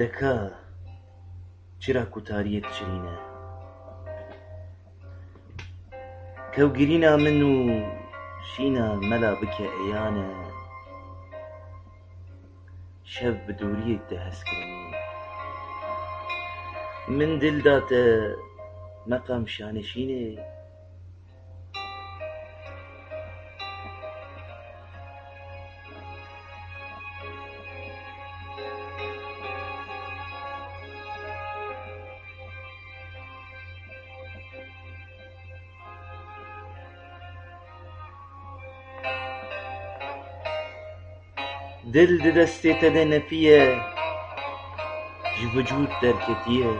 دەکا چرا کوتاریەت چرینە کەوگرینە من و شینە مەلا بکە ئەیانە شەو بە دووریەک دەهەستکردنی. من دلداتە مەقام شانشینێ دل ده دستی پیه نپیه جی وجود درکتیه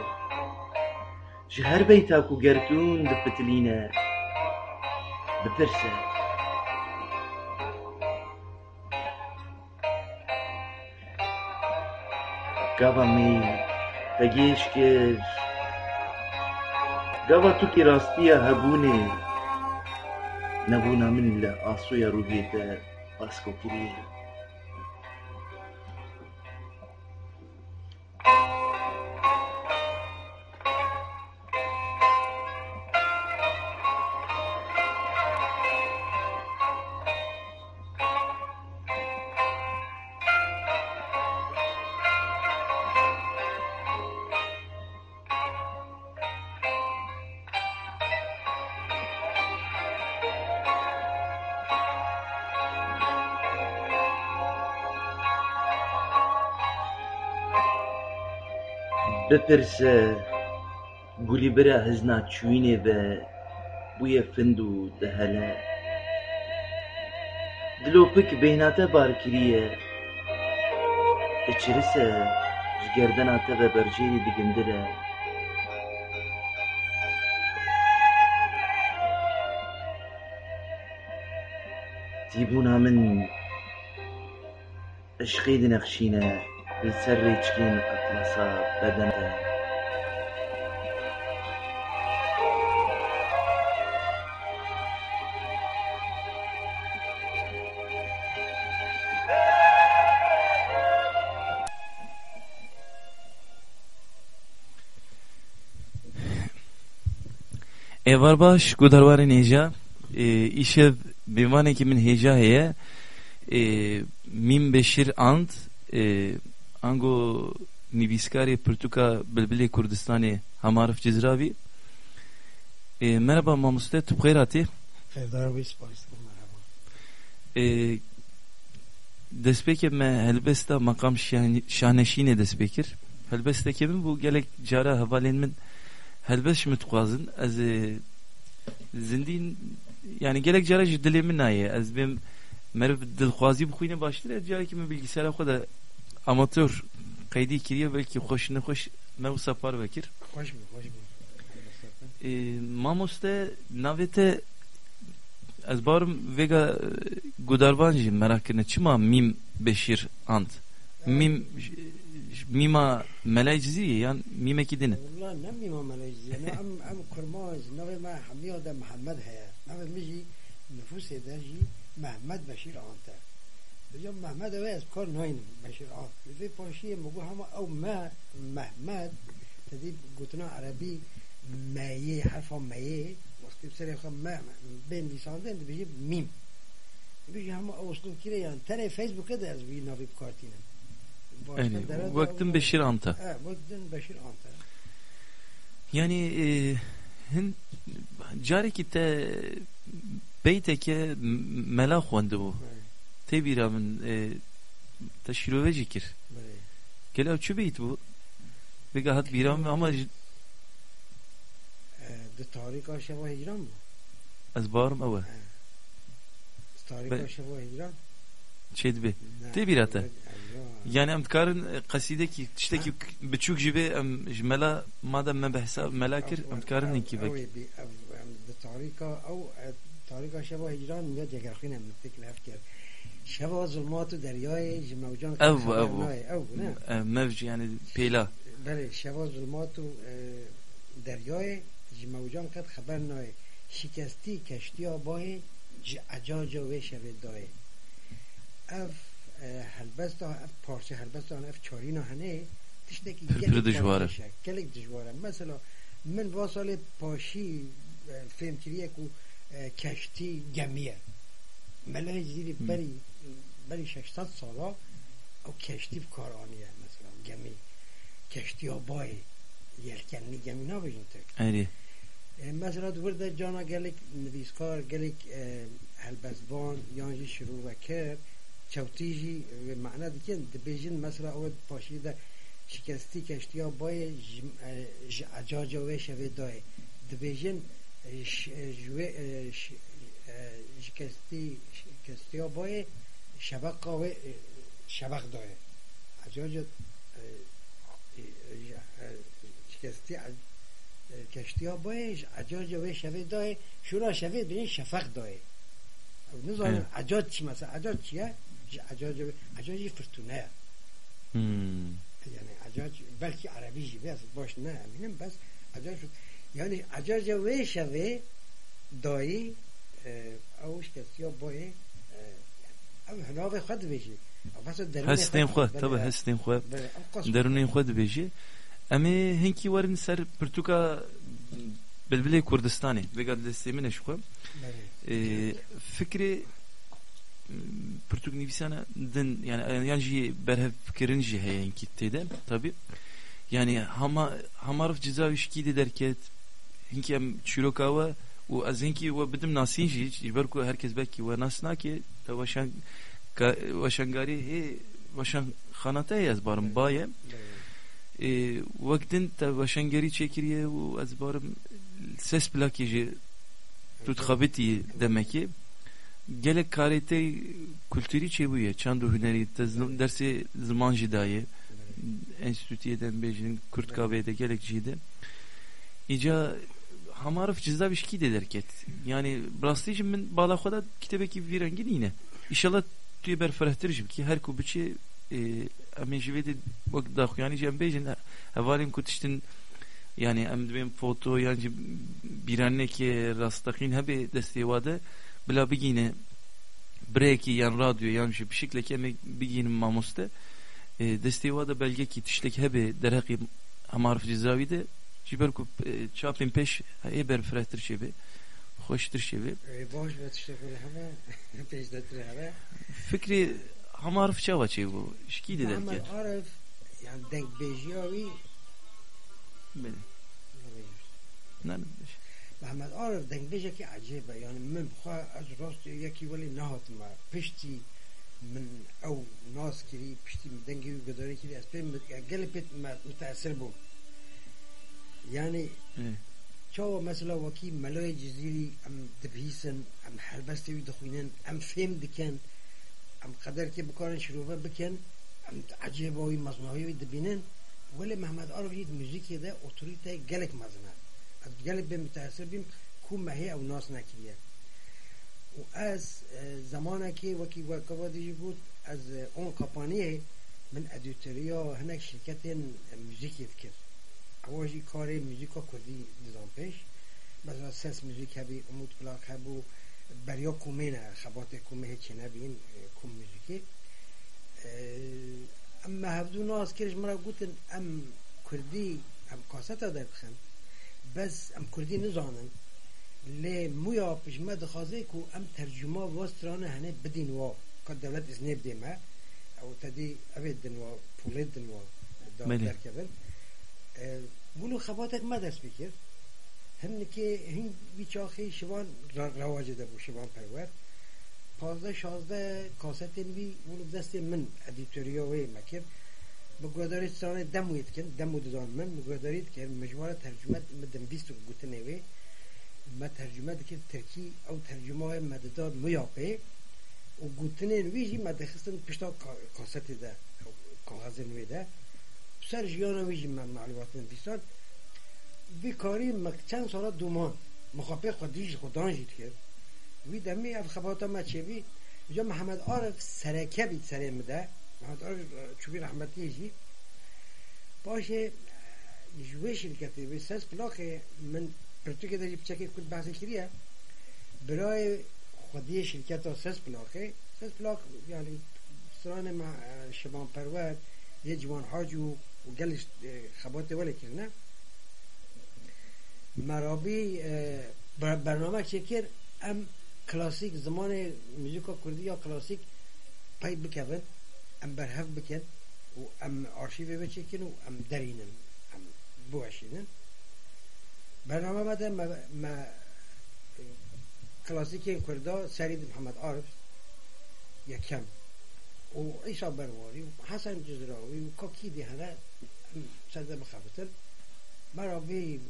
جی هر بیتا کو گرتون ده پتلینه بپرسه گوه می تگیش کش گوه تو کی راستیه هبونه نبونا من لآسویا رو بیتا آسکو کریه بپرسه گولی بره هزنا چوینه به بوی فندو دهله دلو پک بیناتا بار کریه اچرسه جگردن آتا به برجیری بگندره تیبونا من اشخید نخشینه Sır içkin atlasa bedende Evarbaş gudarvarin heja e, işe bivanekimin hejaheye e, min beşir ant e, انگو نویسکاری پرتوکا بلبلی کردستانی همارف جزراوی merhaba Mamuste, tu bخیر هاتی خیردار بیس پاکستان مرحبا me helbesta makam şahneşine despekir. Helbesta kebim bu gelek cara havalenmin helbest şimi tuqazın ez e, zindin yani gelek cara dilimin naye. Ez bim merv dilxwazi bixwîne baştir ez cara ki min bilgisayara xwe amatör kaydı ikiliye belki hoşuna hoş mevsa parvekir. Hoş mu? Hoş mu? E, ee, mamoste navete ez barım vega e, gudarvanji merak edin. Çıma mim beşir ant. Mim mima melecizi yani mime kidini. Vallahi ne mima melecizi. Ne am am kurmaz. Ne ma hamiyo da Muhammed haya. Ne mici nüfus ederci Mehmet Beşir anta. جي محمد بشير عنتا بجم محمد هو اذكار ناين بشير عنت في باشيه مگو هما او ما محمد تدي قلتنا عربي ما ي حرف ما ي وقت بسري خم ما بين لسان ده بيجي ميم بيجي هما اوصلوا كده يعني ترى فيسبوك كده از بي نافي بكارتين yani vaktin beşir anta اه وقتن بشير عنتا Yani e, hin carekî te beyteke mela xwendi bû tê bîra min e, te şîrovecî kir بله gel ew çi beyt bû bêga hat bîra min ama ji- د تاریکا شبا هجران بود ez barim ew e تاریکا بله. شبا هجران çê dibe نه. Tê bîra te? ایوه. Yani em dikarin e, qesîdekî tiştekî biçûk jî bê em ji mela madem me bi hesab mela kir em dikarin ninkî vek اوی بی او ام د تاریکا او اه، تاریکا شبا شبا ظلمات و دریای جموجان او خبر او. او. نه؟ mevc yani pêla بله شبا ظلمات و دریای جموجان قد خبر نای شکستی کشتی آبای عجاج و شوه دای. اف اه، هلبستا اف پارچه هلبستا اف چارینا هنه تشتکی پر- پر دجواره. گلک مثلا من با سال پاشی فهم کریه که کشتی گمیه. مله زیری بری. بری 600 سالا او کشتی کارانیه مثلا گمی کشتی آبای یلکنی گمی نبیشن تک. eri مثلا ورده جانا گلک نویسکار گلک هلبزبان یانجی شروع و کرد چوتیجی و معنی دیگه دبیجن مثلا او پاشی ده شکستی کشتی ها بای جم- اه، ج- اجاج و شوه دای. اه، شکستی شکستی ها بای شبق و اه، شبق دای اجاج اج- کشتی ها باید عجاج و شوه دای شورا شوه بینی شفق دای او نزانم عجاج چی مثلا؟ عجاج چیه؟ ج- عجاج و عجاج فرتونه. یعنی عجاج بلکه عربی جی بس باش نه امینم بس. عجاج شد. یعنی عجاج و شوه دایی اوش کسی ها باید او هناوه خود بشی او بس درون hestên xwe بله، tabi hestên xwe بله، او قصد. derunên xwe dibêje em ê hinkî werin ser pirtûka bilbilê Kurdistanê vêga destê min e ji xwe بله. Ee, fikrê pirtûk nivîsana din yani yan jî berhevkirin jî heye hinkî têde tabi yani hama hamarif ciza wî şikî de derket hinkî em çîroka we û ez hinkî we bidim nasîn jî ji ber ku herkes belkî we nas nake te weşan ka- weşangarî hê weşan xanata heye ez barim baye بله. e, wektin te weşangerî çêkiriye û ez barim ses plakê jî tu dixebitî demekê gelek karêtê kulturî çêbûye çand û hunerî te zim- dersê ziman jî daye enstitûyê de em bêjin Kurt kavê de gelek jî de îca hamarif cızda bir şey dederket. Yani brastijim ben balakada kitebeki bir rengi nine. İnşallah tüye ber berferehtiricim ki her kubiçi e, amejivede bak da yani cembejin havalim kutiştin yani emdim foto yani bir anne ki rastakin hebe desteği vardı. Bila bir yine breki yan radyo yan şey bir şekilde kemek bir yine mamuste. Desteği vardı belge ki tişlek hebe derhaki hamarif cızavide de ji ber ku e, çapên pêş ê berfirehtir şêbe xweştir şêbe اه، باش به تشتغل همه پیش دتر همه. fikrê hemarif çawa çêbû şikî de محمد derket عارف يعني دنگ بيجياوي Bele. Ne- محمد عارف دنگ بيجا كي عجيبة يعني من بخوا از راست يكي ولي نهات ما. بشتي من او ناس كري بشتي من دنگي وقداري كري اسبين قلبت Evet. شو مثلا وكي ملاي جزيري ام دبهيسن ام حلبستي دخوينن ام فهم دكن ام قدر كي بكارن شروفه بكن ام عجيبه وي مصنوعي دبينن ولا محمد يد موزيكي ده اوتوريتي جالك مزنا از جالك بهم متاثر كون ما هي او ناس نكيه واز زمانكي وكي وكوا دي بود از اون قپانیه من ادیتوریا هناك شرکتین موزیکی فکر اواجی کار موزیکا کردی دیدم پیش. مثلا سس موزیک هبی امود پلاک هبو بریا کومینه خبات کومه هیچی نبین کوم موزیکی. اما هفدو ناس کرش مرا گوتن ام کردی ام کاستا در بخن. بس ام کردی نزانن. لی مویا پشمه دخوازه کو ام ترجمه وسترانه هنه بدین وا. که دولت ازنه بدیمه او تدی اوید دنوا پولید دنوا کبن. ولو خباتك ما دست بكر هم که هین بیچاخی شوان رواج ده بو شوان پرور. پازده شازده کاستین بی ولو دست من ادیتوریا وی مکر بگودارید سانه دموید کن دمو دزان من. بگودارید که مجموعه ترجمه مدن بیست گوتنه وی. ما ترجمه دکر ترکی او ترجمه های مددار میابه و گوتنه ویجی ما دخستن پشتا کاست ده کاغذ نوی ده. سر جیانا ویجی من معلومات من بیستان وی کاری مک چند سالا دومان. مخاپه خودیش خودان جید کرد وی دمی اف خباتا ما چه بی؟ جا محمد عارف سرکه بید سره مده محمد عارف چوبی رحمتی جی باشه جوه شرکتی به سس پلاخه من پرتو که داری که کل بحث کریه. برای خودی شرکت ها سس پلاخه سس پلاخ یعنی سران شبان پرور یه جوان حاجو گلش خبات ولی کرنه مرابی برنامه چکر ام کلاسیک زمان موزیکا کردی یا کلاسیک پای بکون ام برهف بکن و ام آرشیو بچکن و ام درینن ام بوشینن برنامه ما, ما کلاسیک کردا سرید محمد عارف یکم. و عیسی برواری و حسن جزراوی و کاکی دی هنه سرده بخفتن مرا وی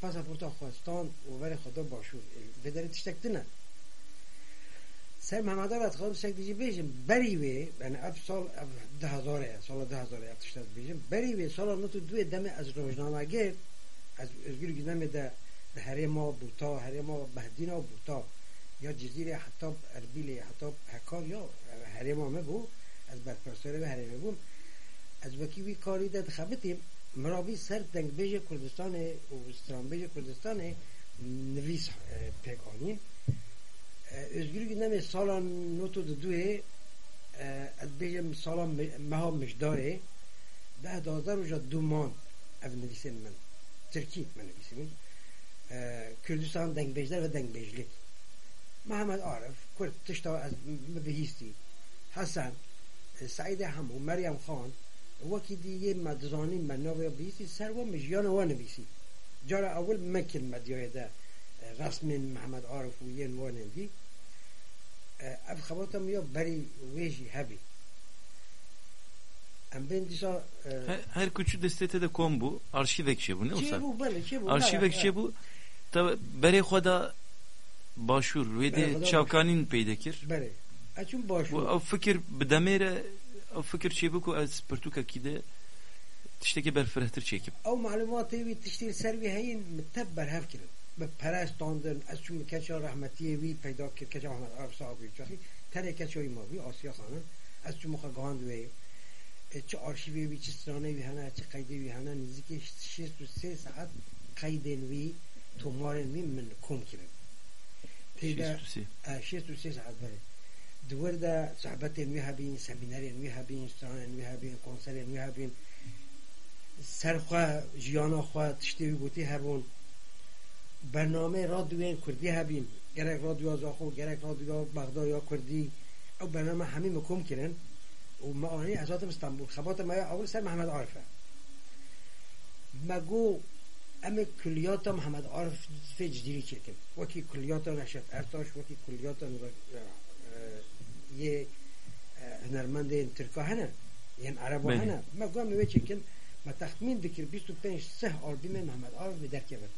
پاسپورت خواستان و ور خدا باشور و داری تشتک نه سر محمد آباد خواهم تشتک دیجی بیشم بری وی یعنی اف سال اف ده هزاره سال ده هزاره اف تشتک بیشم. بری وی سال نوتو دوی دم از روزنامه گرد از ازگیر گیدم ده ده هره ما بوتا هره ما بهدینا بوتا. یا جزیره حتی اربیل حتی حکار یا هره ما مبو از بر پرسر به هر بگم از وکی وی کاری داد. خبتیم مرابی سر دنگ بیج کردستان و استران بیج کردستان نویس پیگ آنیم از گروگی نمی سالا نوتو دو دوه از بیجم سالا مها مجداره. ده دازار وجا دو مان او نویس من ترکی من نویس من کردستان دنگ بیجدار و دنگ بیجلی محمد عارف کرد تشتا از بهیستی حسن Saîd Hemû Meryem Xan وەکی دیگه مدزانی مناوی بیسی سر و مجیان و نویسی. جارا اول مکل مدیای ده رسم محمد عارف و ین وانندی اف خباتم یا بری ویجی هبی. ام بین دیسا her küçük destete de kom bu arşivek şey bu ne چه olsa بو؟ بله چه بو؟ arşivek şey bu ta bere xoda başur ve Bere de xoda çavkanin peydekir بله. اچون باشو bu o fikir bedemere o fikir şey bu ku az pertuka kide tişteki berferehtir çekip او معلوماتی وی تشتیر سر وی هین متبر هف کرد به پرستاندن از چون کچا رحمتی وی پیدا کرد کچا محمد عرب صاحبی چاخی تره کچای ما وی آسیا خانم از چون مخا گاند وی چه آرشیوی وی چه سرانه وی هنه چه قیده وی هنه نزدیک شیست و سه ساعت قیدن وی تومارن وی من کم کرد دور ده صحبت وی هبین سمینار وی هبین استران وی هبین کنسر وی هبین. سرخوا جیانا تشتی گوتی هبون. برنامه رادیو کردی هبین. گرک رادیو آزاخو گرک رادیو بغداد یا کردی. او برنامه همه مکم کرن. و ما آنی ازاتم استانبول. خبات ما اول سر محمد عارفه مگو اما کلیات محمد عارف في جديري چکن. وکی کلیات نشد. ارتاش وکی کلیات یه هنرمند ترکا هنه یعنی عربا بله. هنه مگو هم وی چکن ما تخمین دکر 25 سه آلبوم محمد عارف به درکه بد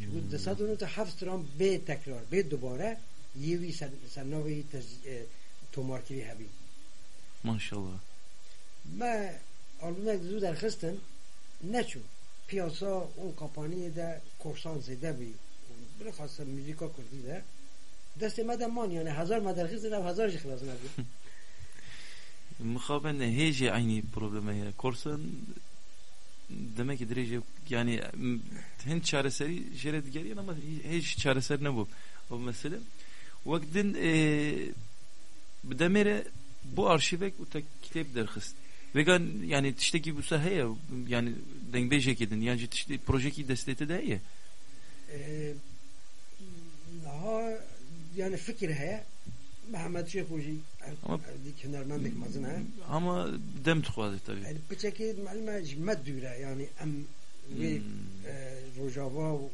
چون دستات اونو تا هفت رام به تکرار به دوباره یوی سناوی تز... اه، تومارکری هبی maşallah ما آلبوم دو در خستن نچو پیاسا اون کپانی ده کورسان زده بی بله خواستم موزیکا کردی ده دست مدن مان یعنی هزار مدرخیز ده هزارش خلاص نبی Mıkaben hece aynı probleme ya. Korsan demek ki derece yani m, hen çareseri jeret geliyor ama hiç çareser ne bu o mesele. Vaktin e, bedemere bu arşivek o tek kitap derhist. Vegan yani tişteki bu sahaya yani dengbejek edin yani tişte projeki destete de ya. اه، yani fikir heye Mehmet Şeyh Hoca dik hünermendik mazın he. Ama dem tukvadı tabi. Yani piçeki malma jmet düre yani em ve hmm. rojava o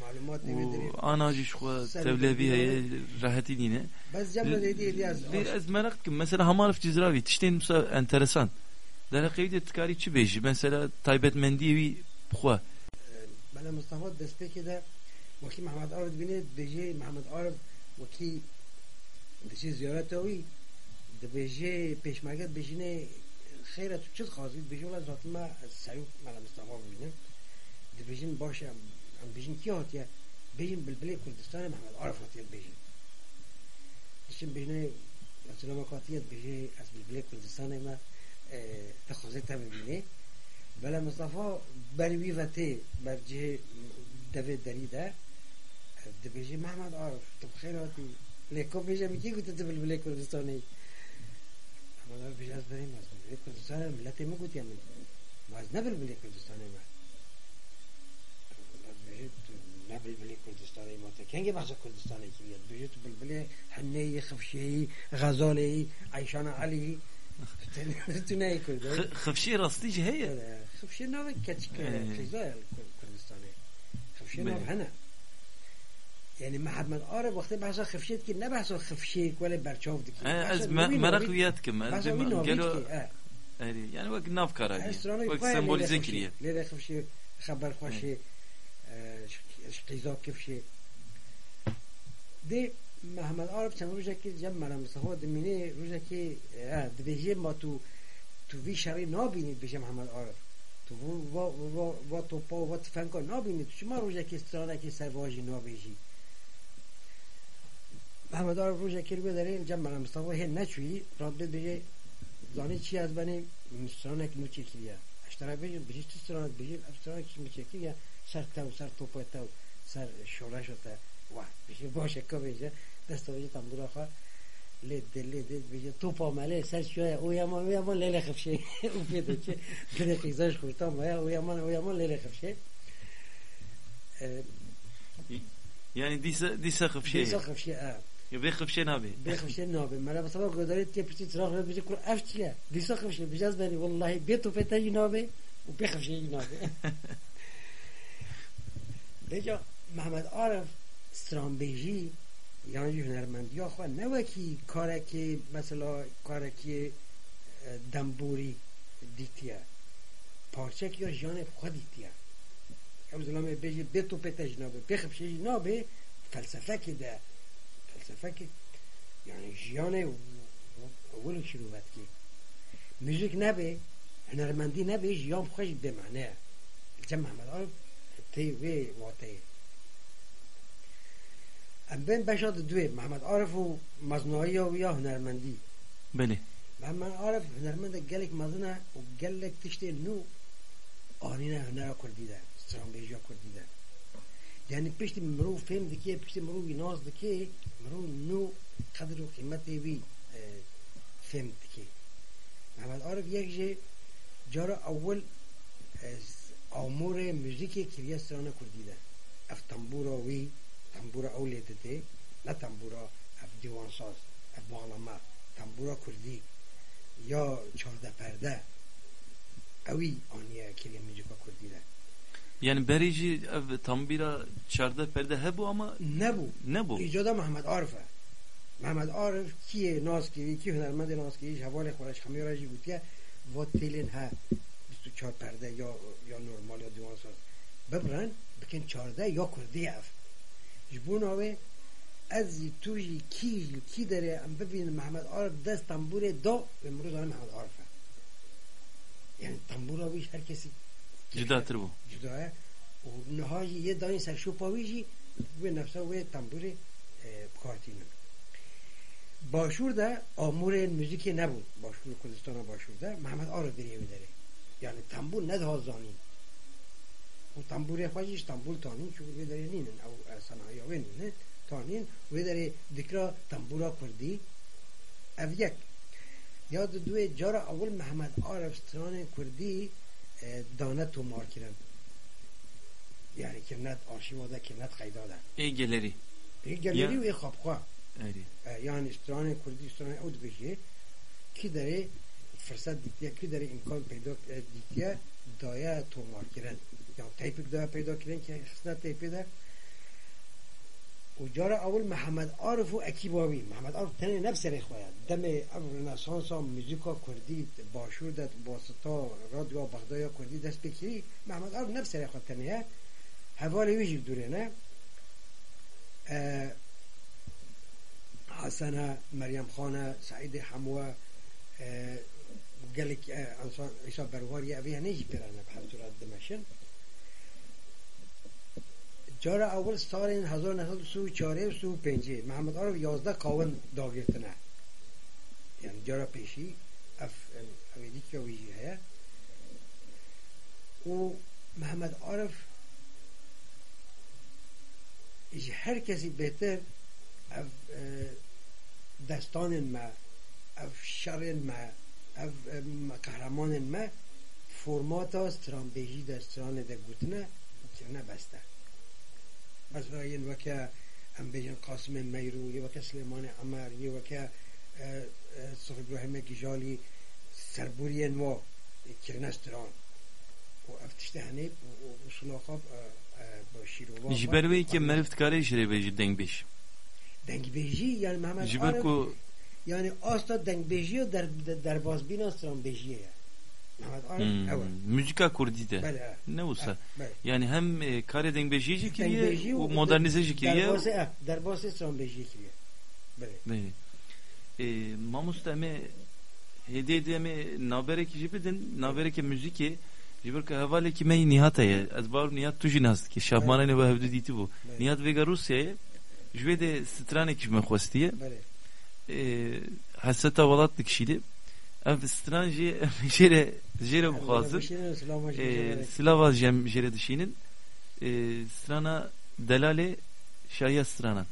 malumat nevediri. Anacı şu tevlevi heye rahati dine. Bez cemle dedi Elias. Ez merak ki mesela Hamarif Cizravi tişteyin mesela enteresan. Derekevi de tkari çi beji. Mesela Taybet Mendiyevi bukha. E, Bela Mustafa Despeki de وكي محمد عارف بيني بيجي محمد عارف وكي بيجي زيارته وي ده بيجي بيش ماجد بيجيني خيرة تشد خاصي بيجي ولا ذات ما مع مصطفى بيجي ده بيجين باشا ام بيجين كي هاتيا بيجين بالبلي كردستان محمد عارف هاتيا بيجي دشين بيجي مثلا ما كاتيا بيجي از بالبلي كردستان ما تخوزيتها ببيني بلا مصطفى بروي وته برجه دوي دريده دبیجی محمد عارف. تو بخیر هاتی لیکو بیجا میکی گوتا دبل بلی کردستانی محمد عارف بیجا از بریم از بلی کردستانی ملتی مگوتی من باز نبل بلی کردستانی من نبل بلی کردستانی ما تکنگی بحث کردستانی کی بیاد بیجا تو بل بلی حنی خفشی غزالی عیشان علی تناي كرد خفشي راستيج هي خفشي نوع كتش كردستاني آه. خفشي نوع هنا ولا برشاف دكي Ez me- merak wiyat kim. Ez بحث bim- وين نوبيت gelo كي اه. eri yani vak nav kara. استراني Vak بايا sembolize ليلة kiriye. خفشي خبر خوشي قيزاك كفشي دي محمد عارف چند روزه که جمع مرم مصطفى دمینه روزه که اه، دبیجه ما تو تو وی شری نابینید بشه محمد عارف تو و و و و تو پا و تفنگا نابینید. شما روزه که استرانه که سرواجی نابیجی. محمد عارف روزه که روی داره جمع مرم مصطفى هی نچوی راد بید بشه زانی چی از بنی استرانه که نوچه کریه اشترا بشه بشه تو استرانه بشه استرانه که نوچه کریه سر تو سر توپا تو سر شورش تا و بشه باشه که بشه دست بشه تنبورا خواه لید دل لید دل بشه توپا مله سر شویه او یمان او یمان لیله خفشه او پیدا چه بده قیزاش خوشتا مایا او یمان او یمان لیله خفشه اه، Yani dise dise xifşi. بیسا خفشه اه Ya be xifşi nabe. به خفشه نابه. مرا مثلا گذارید که پیچی چراغ رو بشه کل اف چیه؟ بیسا خفشه بجاز بری. والله به تو پتا نابه و به خفشه نابه. بجا محمد عارف استرانبیجی یعنی هنرمندی ها خواه نوکی کارکی مثلا کارکی دنبوری دیتیه. پارچک یا جان خود دیتیه. امروز لامه بیجی به تو پتا جنابه به خفشه جنابه فلسفه که ده. فلسفه که یعنی جیان اول شروع که موزیک نبه هنرمندی نبه جیان خوش به معنی جمع محمد عارف تی وی واته. ام بین بشاد دوی محمد عارف و مزنایی و یا هنرمندی. Beli. محمد عارف هنرمند گلک مزنه و گلک تشتی نو آنینه هنر کردیده سلام بیجا کردیده. یعنی پشت مرو فهم دکیه پشت مرو ناز دکیه مرو نو قدر و قیمت وی فهم دکیه محمد عارف یک جه جارا اول از آمور موزیک کریه سرانه کردیده اف تنبورا وی تنبورا اولی دته نه تنبورا اف دیوانساز اف باغلما تنبورا کردی یا چهارده پرده. اوی آنیه کریه موزیکا کردیده Yani berici ev tambira çarda perde hebu ama نبو. ne bu? ایجاد محمد عارفه محمد عارف کیه؟ ناز کی هنرمند ناز کیه حوال خورش خمی راجی بود. که و تیلین ها 24 پرده یا یا نورمال یا دیوان ساز. ببرن بکن 14 یا کردی اف جبون آوه از توی کی کی داره؟ ام ببین محمد عارف دست تنبور دا امروز آن محمد عارفه یعنی تنبور آویش هر کسی Cidatır bu. جداه و نهایی یه دانی سر شو پاویجی و نفسه و تنبور کارتینو باشور ده آمور موزیک نبود باشور کردستان باشور ده محمد آرو دریه داره یعنی تنبور نده ها زانین و تنبور خواهیش تنبور تانین چون وی داره نینن او صنایع و نینن تانین وی داره دکرا تنبورا کردی او یک یاد دوی جارا اول محمد دانه تومار کرن یعنی که ند آرشیوا ده که ند قیدا ده. Ey geleri. ای گلری و ای خوابخواه اری yani استران کردی استران اود بشه کی داره فرصت دیتیه؟ کی داره امکان پیدا دیتیه؟ دایه تومار کردن یا تایپک دایه پیدا کردن که خصنت تایپی ده و جارا اول محمد عارف و اکیباوی. محمد عارف تنه نفس ری خواهد دم رنسانس ها موزیکا کردی باشور داد باسطا رادیو بغدایا کردی دست بکری. محمد عارف نفس ری خواهد تنه. حوالی ویجی دوره نه. حسنه مریم خانه سعید حموه گلک انسان ایسا برواری اوی هنیج پیرانه به هر صورت جارا اول سال 1934 و 35 محمد عارف 11 کاون داگرتنه یعنی جارا پیشی اف اویدی که هیا و محمد عارف ایش هر کسی بهتر اف دستان ما اف شر ما اف قهرمان ما فرماتا استرانبیجی دستان ده گوتنه کرنه بسته. بس راین وکه ام بیجن قاسم میرو یه وکه سلیمان عمر یه وکه اه، اه، صف ابراهیم گیجالی سربورین و کرنه استران و افتشته هنه و سلاخاب با شیرو جبر وی که مرفت کاری شری بیجی دنگ بیش دنگ بیجی یعنی محمد جبر کو یعنی آستا دنگ بیجی و در در بازبین استران بیجیه. Hmm. Müzika kurdide. Ne olsa. Bale. Yani hem e, Karaden beji jikiriye, o modernize jikiriye. Derbose, son beji jikiriye. Bale. E, mamus da me hediye de me nabere ki jibedin, nabere ki müziki Jibir ka havale ki me Nihat aye. Az bar Nihat tujin hast ki şahmana ne bahevdu diti bu. Nihat vega Rusya'ya jve de strane ki me khostiye. Bale. E, hasata valatlı kişiydi. Enfistran jere jere muhazır. Silava jere dişinin strana delale şaya strana.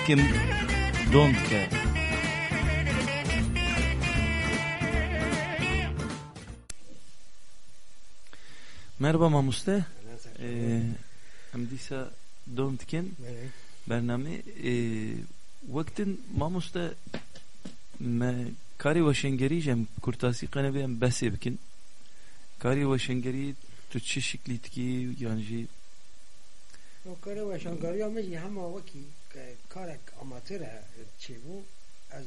گوداری دکم دون که Merhaba Mamuste. Ee, em dîsa dom dikin bername e, wektin mamoste me karê weşengerî jem kurtasî qenebê em besê bikin karê weşengerî tu çi şiklî dikî yan jî و کار وشانگاری هم میگی همه وکی که کارک آماتوره چی بو از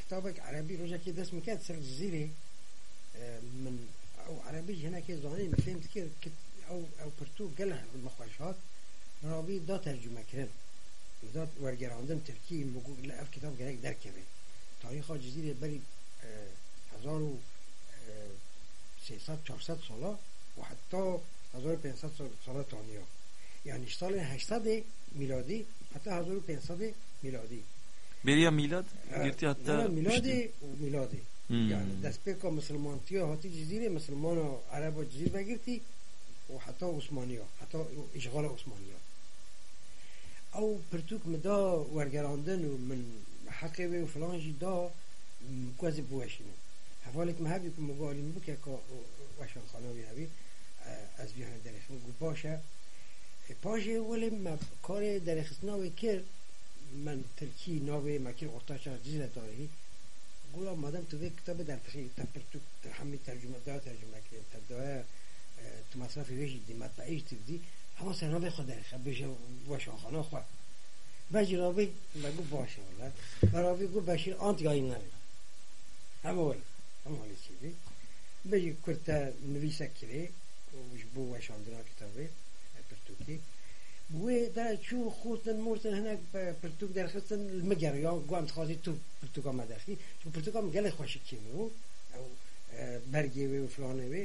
کتابک عربی روزا که دست میکرد سر جزیره آه، من أو عربی هنا که فهمت که که أو أو پرتو گله مخوشات رابی دا ترجمه کردن دا ورگراندن ترکی مگو لا کتاب گرک درکه بی تاریخ جزیره بری آه، هزار و آه، سیصد چهارصد ساله و حتی هزار و پینصد سال- ساله تانیا یعنی سال 800 میلادی حتی 1500 میلادی. beriya milad girti نه hatta میلادی و میلادی. یعنی دست پیکا مسلمان تیا هاتی جزیره مسلمان و عرب و جزیره بگیرتی و حتی عثمانی ها حتی اشغال عثمانی ها. او پرتوک مدا ورگراندن و من حقی و فلان جی دا کوزی بوشینه حوالک مهبی که مقالی مبو که وشان خانوی هبی از بیان درخم گو باشه پاشه ولی ما کار درخستناوی کرد من ترکی ناوی مکر اختاشا جزیره داری. گویا مادم تو کتاب در تخیل تپر تو همه ترجمه دا ترجمه کرد تا دا تو مصرف ویشی دی مطبعیش تبدی همه سرنا بخوا در خب بشه وشانخانه خواه بجی رابی بگو باشه ولی. برابی گو بشیر آنت گاهی نره همه ولی. همه حالی چی بی بجی کرتا نویسه کره وش بو وشاندنا کتابه. پرتوکی بوی در چو خوتن مورتن هناك پرتوک در خستن المجر یا قام تخاطي تو پرتوک ما داخلی چون پرتوک گله خوشی کیمو او اه، برگی و فلانه و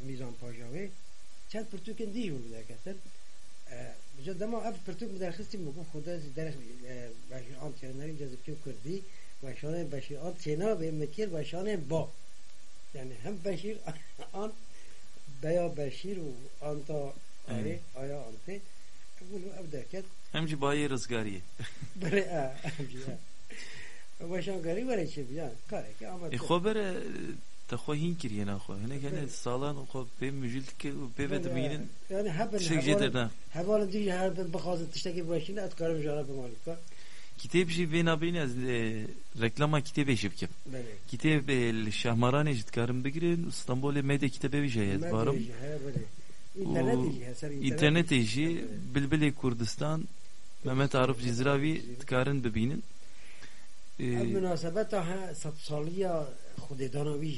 میزان پاجاوه چند پرتوک دیجون بوده کتن بجا دما اف پرتوک در خستی مگو خدا در بشیر آن کرنری جذب که کردی؟ بشانه بشیر آن تینا به مکیر بشانه با. یعنی هم بشیر آن بیا بشیر و آن تا آره آیا آنته اقول او درکت hem jî bayê rizgariye بله اه همجی اه وشانگاری ولی چه بیان کاره که آمد e xwe bere تخوا هین کریه نخوا هنه کنه سالان خو به مجلد که به بده بینن يعني هبل تشتك جيتر ده هبال دي هر بخواست تشتكي باشين اتكارم جارا بمالكا کتاب جی بین بین از reklama kitabı eşip kim. بله Kitap el şahmaran eşit karım bigirin İstanbul medya kitabı bir şey ما varım. تيجي، ها، بله انترنت يجي هسر İnternet eşi Bilbili Kurdistan Mehmet Arif Cizravi tıkarın bibinin. Ee, المناسبت ها صد سالية خود دانوی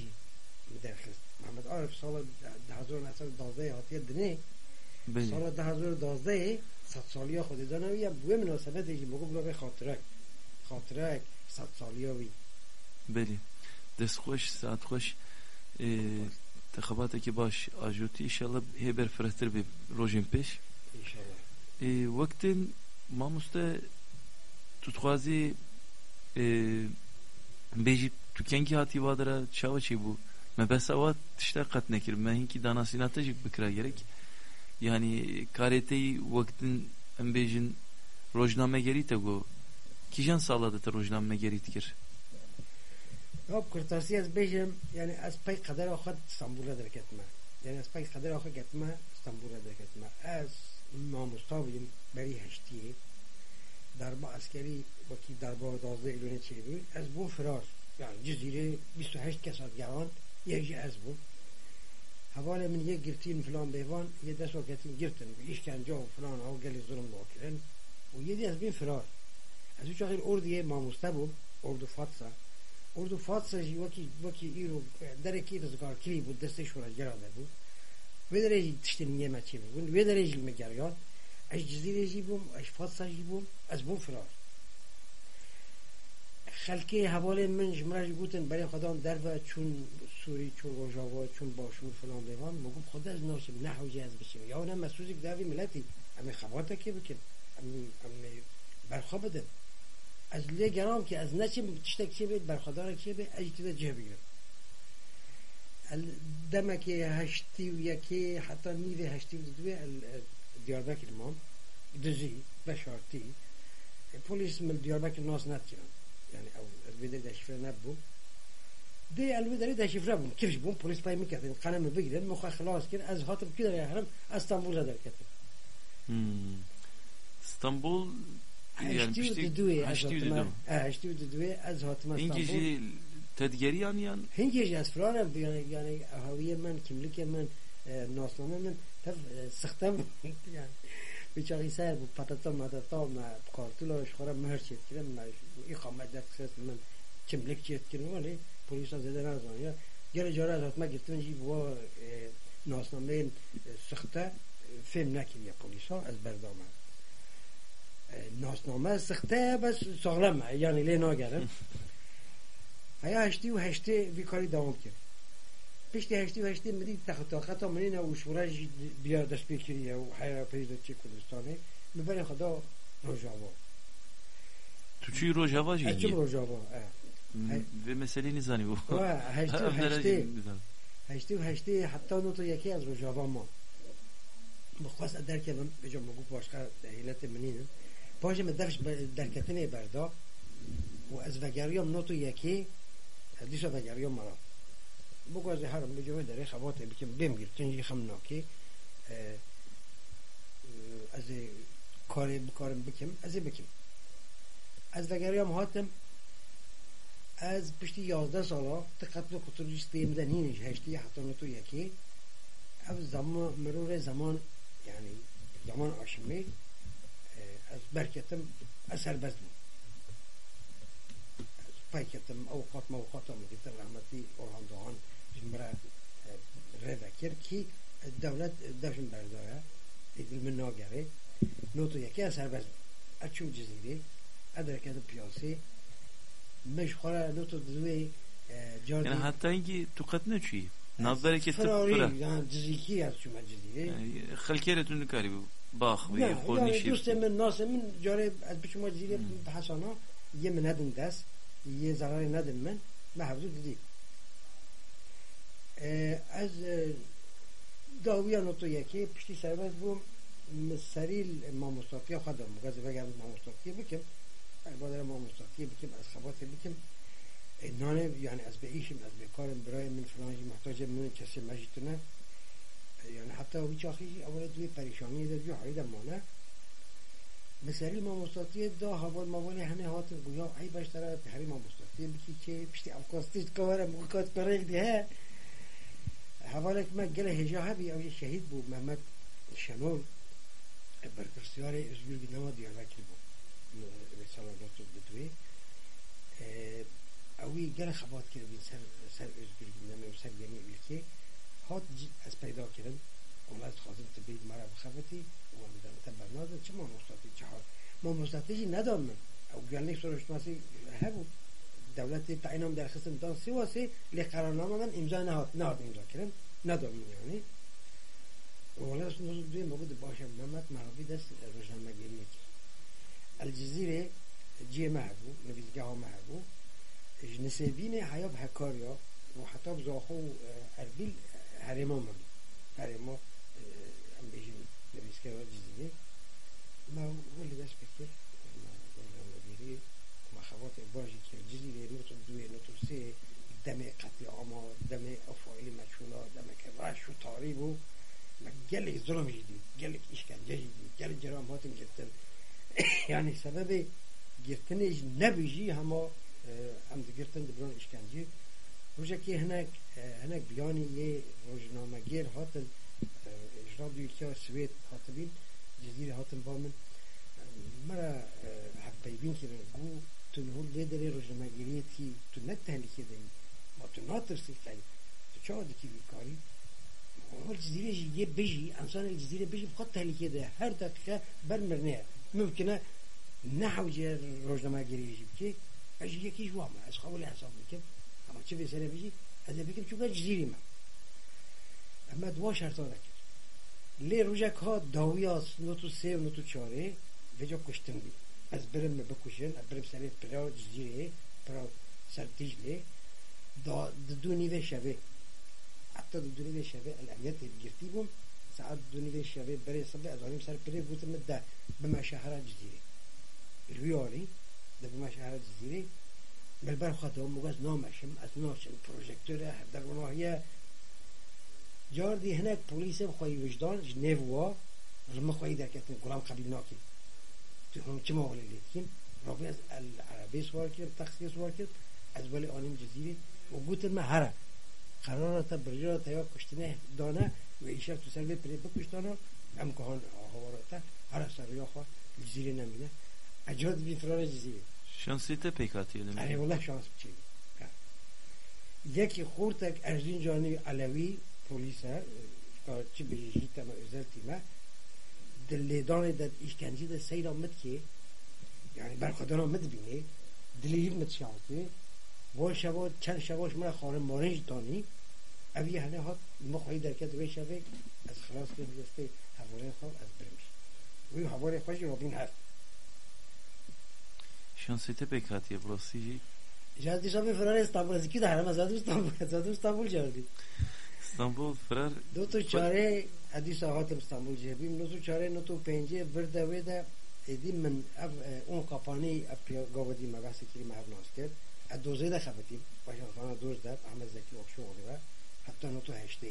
درخست محمد عارف سال 1912 هاتیه دنه beli, سال 2012 صد سالية خود دانوی بوی مناسبت ایجی بگو بلا به خاطرک خاطرک صد سالية وی beli. Dest hoş, saat hoş. Ee, Tıkhabatı ki baş ajuti inşallah heber fırtır bir rojin peş. انشاءالله E, vaktin mamusta tutkazi e, beji tükenki hati vadara çava çi bu. Me besavat tişta kat nekir. Me hinki danasinata jik bikra gerek. Yani kareteyi vaktin em bejin rojname geri te go. Kijan sağladı te rojname geri tikir. راب کرتاسی از بیجم یعنی از پای قدر آخد استانبول را درکت ما یعنی از پای قدر آخد گت ما استانبول را درکت ما از ماموستاویم بری هشتیه دربا عسکری وکی دربا دازده ایلونه چه بود از بون فرار yani جزیره 28 کسات گران یکی از بون حواله من یک گرتین فلان بیوان یه دست وقتین گرتن و işkence و فلان او گلی ظلم واکرن و یه دی از بین فرار از او چاقیل اردیه ماموسته بود اردو اردو فاتسا جی وکی وکی ایرو درکی رزگار کلی بود دستش ورا جراده بود. و درجی تشتین نیمه چی بود؟ و درجی المگریات اش جزیره جی بوم اش فاتسا جی بوم از بوم فرار. خلکی حواله من جمراج گوتن برای خدام در و چون سوری چون روژاوا چون باشور فلان بیوان مگم خدا از ناسم نحوجی از بشیم یا نه مسوزی که داوی ملتی. امی خواته که بکن. امی امی برخوا بدن. از لی گرام که از نچیم تشتک چه بید؟ برخوادار چه بید؟ اجتیده جه بگیرم دمك هشتي وياكي حتى نيفي هشتي ودوي دياربكر مام دزي بشارتي بوليس من دياربكر ناس نتكلم يعني او الفيدر ده شفره نبو دي الفيدر ده شفره بوم كيفش بوم بوليس باي مكتن قنم بگیرن. مخ خلاص کن از هاتم كده يا هرم استانبول را در از از İnki استانبول jî tedgeri yan yan هنگیش از فرارم yani yani هویه من kimlik من ناسنامه من تف سختم yani بیچاره سر bu patata matata ma kartula şora mühür çetkirim ma ikamet derkses من kimlik çetkirim vali polisa zeden azan ya gele jara azatma gittim ji bu ناسنامه سخته فهم نکریه پلیسا از بردامه ناسنامه سخته بس سالمه یعنی لی ناگرم هیا هشتی و هشتی وی کاری دوام کرد پشتی هشتی و هشتی مدی تخت طاقت هم منین و شورش بیار دست بکریه و حیا پیدا چه کردستانه مبری خدا روژاوا tu çuy rojava jî اچم روژاوا Hmm, ve meseleyi nizani bu. و هشتی و Evlere هشتی nizani. هشتی و هشتی حتی نو تو یکی از روژاوا ما بخواست در کردم بجا پاشه مدفش درکتنه بردا و از وگریام نو تو یکی دیسا وگریام مرا. بگو از هرم بجا داره خواته بکم بمگیر. تنجی خم ناکی از کاری بکارم بکم از بکم. از وگریام هاتم از پشتی یازده سالا تقت و قطر سیمده نینش هشتی حتی نتو یکی. او زمان مرور زمان یعنی زمان آشمی. از برکتم اثر بز بود از پایکتم اوقات موقات هم گیتر رحمتی اورهان دوهان جمره ره وکر کی دولت دفن برداره ایدل من ناگره نوتو یکی اثر بز بود اچو جزیره ادرکت پیاسی مش خورا نوتو دوی جاردی Yani hatta inki tukat ne çuy. Navbere ketip فراری bıra. yani ciziki از شما جزیره Bağ نه ve یعنی دوست. من ناس من جاره از بشما جزیره حسانا یه من ندن دست یه ضرری ندن من. ما حفظو دیدی. از داویا نوتو یکی پشتی سربت بوم. سریل ما مستطیع خودم مگذی بگم ما مستطیع بکم؟ بادر ما مستطیع بکم از خبات بکم. نانه یعنی از به ایشم از به کارم برای من فلانجی محتاج من کسی مجیتونه یعنی حتی وی چاخی اول دوی پریشانی در جو حالی مانه مثلی ما مستطیع دا حوال موالی همه هات گویا ای بشتره هری ما مستطیع بکی که پشتی افکاستیش کواره مقاط کرک دیه حوالک ما گل هجا هبی او شهید بود محمد شنور برپرسیار ازگرگی نما دیار وکل بود مثلا نطور بدوی اوی گل خبات کردین سر سر ازگرگی نما و سر یعنی ülke هات از پیدا کردن. اولاد خواستم تبید مرا بخبتی و میدم تبرنازه چه ما مستطیع چه حال ما مستطیعی ندام من او گلنی سرشناسی هبود. دولت تعینام در خصم دان سیواسی لی قرارنامه من امضا نهاد نهاد امضا کردن ندام یعنی. ولا نوز دوی موجود باشه. محمد معربی دست روزنامه گیری کرد الجزیره جی مهبو نویزگاه مهبو نسبین حیاب هکاریا و حتی بزاخو اربیل هرما من هرما ام بیجیم نویزگاه جزیره ما ولی دست بکر روزنامه گیری ما خوات باجی که جزیره نوتو دوی نوتو سه دم قتل عاما دم افعال مجهولا دم که رش و تاریب و گل ظلم جدید گل işkence جدید گل جرامات گرتن yani sebebi girtiniş ne biji ama em de girtin de bron işkence Roja ki هنگ بیانی یه روزنامه گیر هاتن جزیره یکی از سویت هاتین جزیره هاتن با من. مرا هم بیایین که رو تو نور لیدری روزنامه گیریتی تو نت هنگی کدی ما تو ناتر صیف کدی تو چهاردی کی فیکاری؟ و حال جزیره چی یه بیجی انسانی جزیره بیجی بخط هنگی کدی هر دت برمرنه مینیم ممکنه نه و جای روزنامه گیریش بکی اگر یکیش با من از خواب لعنتی که همون چه به سر هذا بكم چوكا جزيري ما اما دوا شرطا دكر لي روجك ها داوياس نوتو سه و نوتو چاره وجا کشتن بي از برم بکشن برم سره پرا جزيره پرا سر تیجله. دو نیوه شبه حتی دو نیوه شبه الامنیت گرتی بوم. ساعت دو نیوه شبه برای صبح از آنیم سر پره گوتم ده بما شهر جزيره الویاری ده بما شهر جزيره بالبر خاطر مغاز نامشم از ناشم پروژکتور در وناهیه جار دی هناك پولیس بخوای وجدان جنیوا رم خوای در کتن گلام قبیل ناکی تو هم چه ماولی لیتکیم رابی از العربی سوار کرد تخصیص سوار کرد از ولی آنیم جزیره و گوتن ما هره قرار تا برجا تا یا کشتنه دانه و ایشا تو سر پری بکشتانا هم که هان هوارا هر سر یا خواه جزیره نمینه اجاد بی فرار جزیره شانسیته پیکاتی اره علمی والله شانس بچه یکی خورتک ارزین جانی علوی پلیسه که چی بیجی تما özel تیمه دلیدان داد işkence de seyran mit ki yani berkadana mit bine diliyim mit şahsi و شبا چند شباش مرا خانه مارنج دانی. اوی هنه هات مخواهی درکت وی شبه از خلاص که دسته حواله خواه از برمش وی حواله خوشی رابین هست. شانسیته پیکاتی براستی جهازی شبه فرار استانبول از کی دارم از استانبول از استانبول جاردی İstanbul Fırar دو تا چاره حدیث هاتم استانبول جبیم نو تو چاره نو تو پنجه برده ویده ایدی من اون قپانی اف گاودی مباحث کلی محب ناس کرد از دوزه ده خبتیم باشه خانه دوز ده احمد زکی اخشو غلیبه حتی نو تو هشته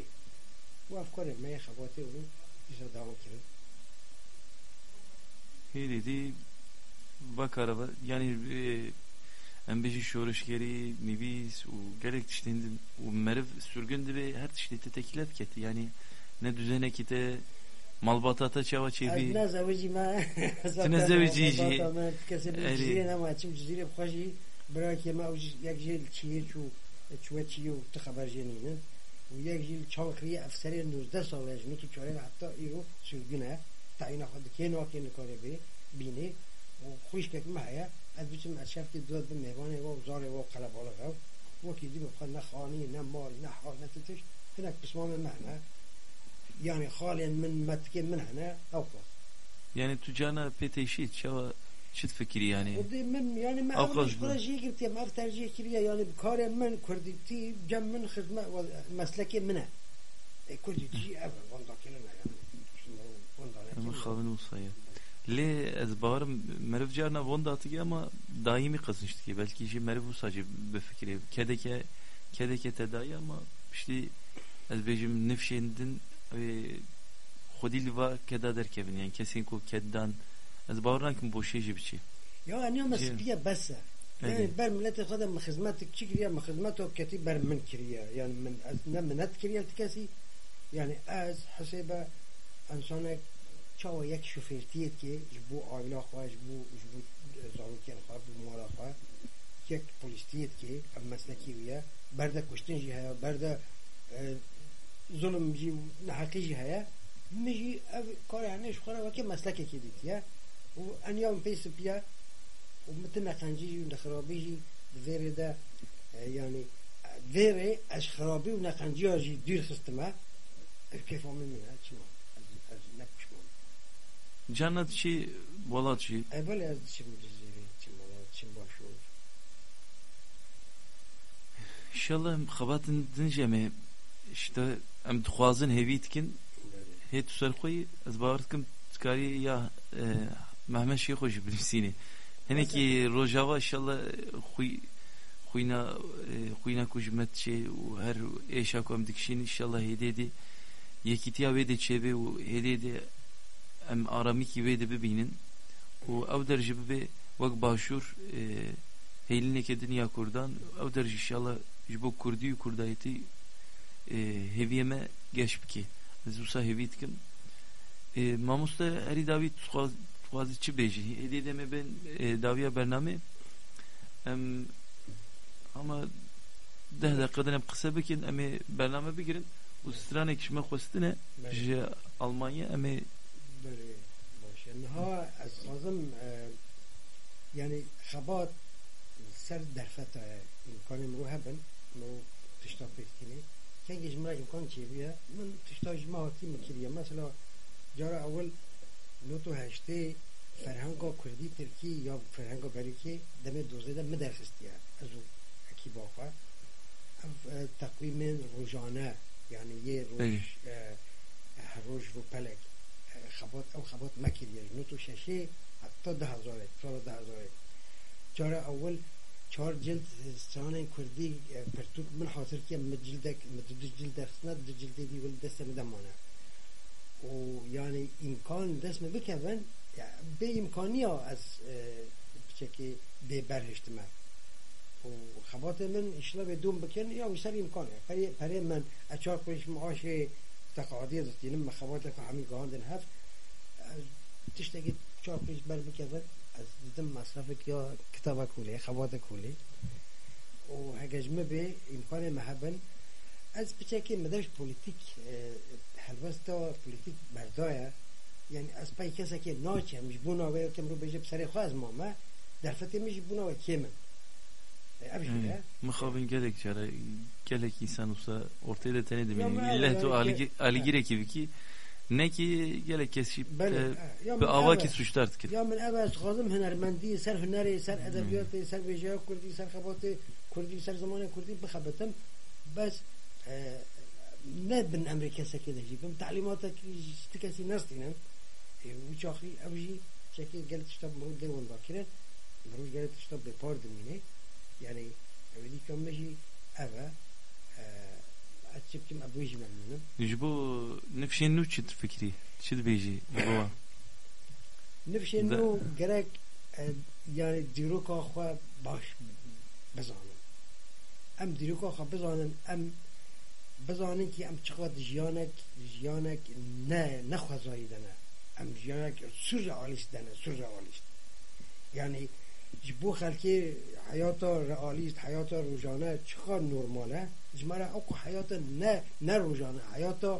و افکار ما خباته اون ایسا داو کرد Bakara yani en beşi şoruş geri mivis u gerek tiştindi u meriv sürgündü ve her tiştiti tekilet keti. Yani ne düzene kite malbatata çava çevi ne zavuci ma ne zavuci ji kesin ama açım cizire bxaji bırak yema uj yak jil çiye çu çuva çiye u tı haber jeni ne? U yak jil çal kriye afseri 19 sal jmi ki çöre hatta iru sürgüne tayina xod ken o ken kore bi bini. و خوش که مهیا از بیچم از شفت داد به میوانه و زاره و قلباله و وکی دی بخواد نه خانی نه مال نه حال نه تتش هناك بسمام معنا يعني خاليا من متكين من هنا أوقف yani tücana peteşit çava çit fikri yani ودي من يعني ما أوقف أول جدا. مش شيء قلت يا ما ترجيح كريا يعني بكاري من كردتي جم من خدمة مسلكي منها كردتي أبدا وندا كلنا يعني شنو وندا Ama لكن xavin olsaya. لی از باورم مرف جارنا وان داتی اما دایمی قزنشتی که بلکی جی مرف sadece بفکری کده که کده که تدایی ama işte az bejim nefşendin ve خودی لیوا کدا در کبین یعنی کسی کو کدان از باور نکن بوشه جی بچی یا انیا جی. مسبیه بس يعني أيوة. بر ملت خدم من خدماتك كريا من خدماته كتي بر من كريا يعني من از نه منت كريا تكاسي يعني از حسابه انسانك چاو یک شوفیرتیت که جبو آیلا خواه جبو جبو زاروکیان خواه جبو مالا خواه یک پولیستیت که ام مسلکی ویا برده کشتن جی هیا برده اه، ظلم جی نحقی جی هیا میجی او کار هنش خواه وکی مسلکی که دیت یا و انیام پیس بیا و متن قنجی جی و نخرابی جی ویره ده اه، يعني ویره اش خرابی و نقنجی ها جی دیر خستمه کیف آمین من چما از از نپشمان Canat çi volat çi اول از چم جزیره چم مالا چم باشور İnşallah xabatın dince me işte em dixwazin hevîtkin hê tu ser xwe ez bawer dikim tikarî ya e, Mehmet Şeyh xwe ji binivîsînê hinekî rojava inşallah xwî xwîna e, xwîna ku ji me diçe û her êşa ku em ام آرامیکی وید ببینن و او درجه ببی وقت باشور هیلینه که دنیا کردن او درجه انشالله جبو کردی و کردایتی هیویمه گش بکی از اوسا هیویت کم ماموستا هری داوی تخوازی چی بیجی هدیه دمه بین داویا برنامه ام اما ده dakikadan hem kısa bekin, ama bername bir girin. Bu strane kişime kostine, Almanya, ama خبات سر درفت امکان مرو هبن مرو تشتا پیت کنی. کنگیش مرا امکان چی بیا من تشتا جمع هاتی مکریم مثلا جارا اول نوتو هشته فرهنگا کردی ترکی یا فرهنگا بریکی دم دوزه دم مدرخستیه از او اکی باقا. تقویم روزانه یعنی یه روز بله. هر روز رو پلک. خبات او خبات مکریه نو تو ششه حتی ده هزاره سال ده هزاره. جارا اول چهار جلد سان کردی پرتوک من حاصل که مجلدک مدد جلد خسنا دو جلد دی ول دست مدمانه و یعنی امکان دست بکون به امکانی ها از بچه به برهشت من. و خبات من اشلا به دوم بکن یا بیشتر امکانه. پری پری من اچار قریش معاش تقاعدی دستینم خبات که همین گاهاندن هفت تشتگی چار قریش بر بکن دیدم مصرف که یا کتاب کوله خبات کوله و هگجمه به امکان محبن از بچه که مدرش پولیتیک هلوستا پولیتیک بردایه یعنی از پای کسی که ناچه مش بونا و کم رو بجه بسر خواه از ماما در فتح مش بونا و کیمن ابشیره mixabin gelek cara gelek insan olsa ortaya da tenedim Ya yani bravo, illa tu yani aligi ki- aligire gibi ki neki gelek kesip avaki suçlar tıkır. Ya min evvel çıkardım hünermendiyi, ser hüneri, ser edebiyatı, ser vecaya kurdi, ser kabatı, kurdi, ser zamanı kurdi, bir kabetim. Bes ne bin emri kesek edeceğim. Talimata tükesi nasıl inen? E, Uçakı, evci, şekil gelip işte bu devon bakire. Bu gelip işte bir pardon yine. Yani evli kömmeşi eve, اوه اتشبكم ابويجي ممنونم Jibo nefşen nu çit fikri. Çit beji. Jibo. نفشه ده. نو گرک اه، یعنی دیروکا خوا باش بزانن ام دیروکا خوا بزانن ام بزانن که ام چقدر جیانک جیانک نه نخوازایی دنه ام جیانک سر عالیست دنه سر عالیست یعنی جبو خلکی حیاتا رئالیست حیاتا روزانه چقدر نرماله جمعه اوکو حیاتا نه نه روزانه حیاتا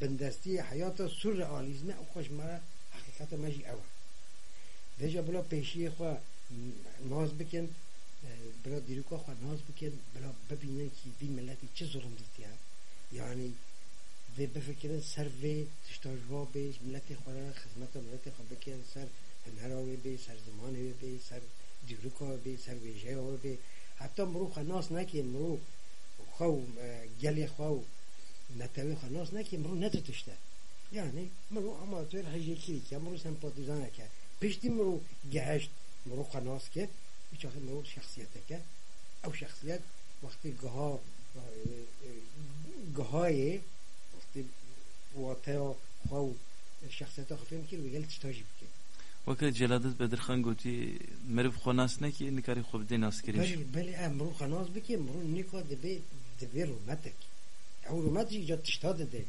بندستی حیاتا سر نه اوکو جمعه حقیقت مجی اوه. ویجا بلا پیشی خوا ناز بکن بلا دیروکا خوا ناز بکن بلا ببینن که بی ملتی چه ظلم دیتیا یعنی و بفکرن سر و تشتاجوا بیش ملت خوا را خدمت ملت خوا بکن سر هنرا و بی سر زمان و بی سر دیروکا بی سر ویژه و بی. حتی مرو خوا ناز نکی مرو خو گلی خوا و نتوی خوا ناز نکی مرو نتو تشته یعنی مرو اماتور هجیکی که مرو سمپاتیزانه که پشتی مرو گهشت مرو قناس که بیچاره مرو شخصیت که او شخصیت وقتی گها گهای وقتی واتا خو شخصیت خفیم که بگل تشتاجی بکه وەکە جلادت بەدرخان گوتی مرف خۆ ناس نەکی نکاری خۆ بدەی ناسکرێش بله بله اه مرو خناس بکه مرو نیکا دبی رومت جی جا تشتا دده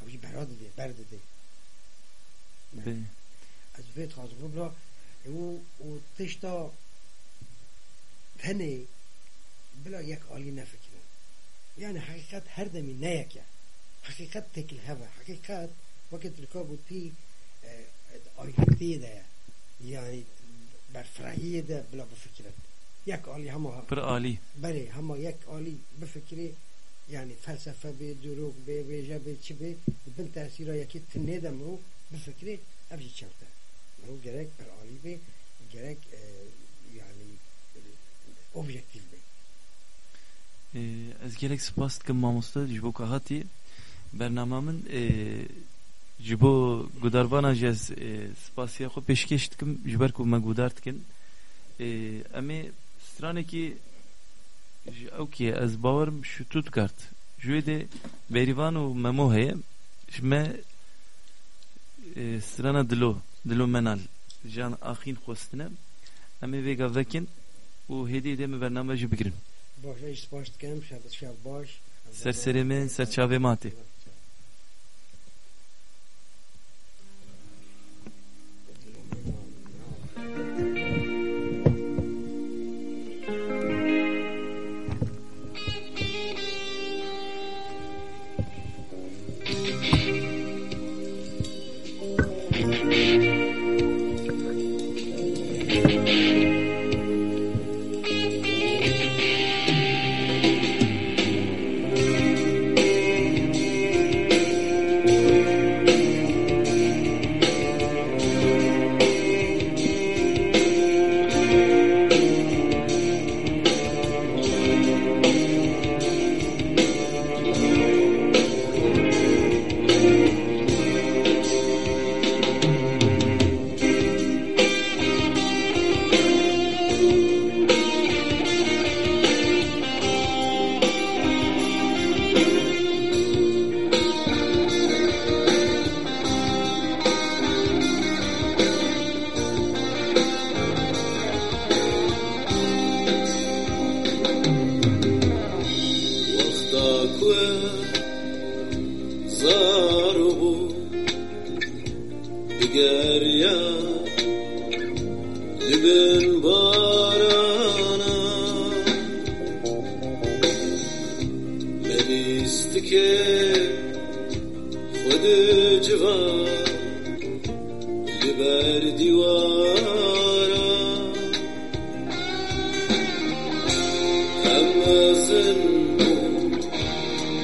او جی برا دده بر دده بێ از وید خواست بلا او او تشتا تنه. بلا یک عالی نفکره. یعنی حقیقت هر دمی نه یکه. حقیقت تکل هوا. حقیقت وقت رکا بود پی آیتی ده. یعنی بر فرعی ده بلا بفکرت. یک عالی همه پر عالی بله همه یک عالی بفکری یعنی فلسفه به دروغ به ویژه به چی به بن تاثیر یکی تنه دم رو بفکری ابجی چوته مرو گرک بر عالی به گرک اه، یعنی اوبجکتیو به ez gelek spas dikim mamosta ji bo ku hatî bername min e, ji bo gudarvana jî ez e, spasiya xwe pêşkeş dikim ji ber ku me gudar dikin e, em ê straneki ok ez bavarım Stuttgart. Jüde Berivanu memoheye şme strana dilo dilo menal jan ahin xostine emi vega vekin u hediye de mi bernamajı bigirim. Boş iş boş kem şad şad boş. Serserime serçave mati.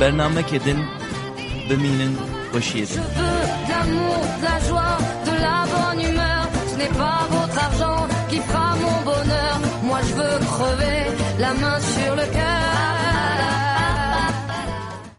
Bername Kedin, Biminin başı yesin.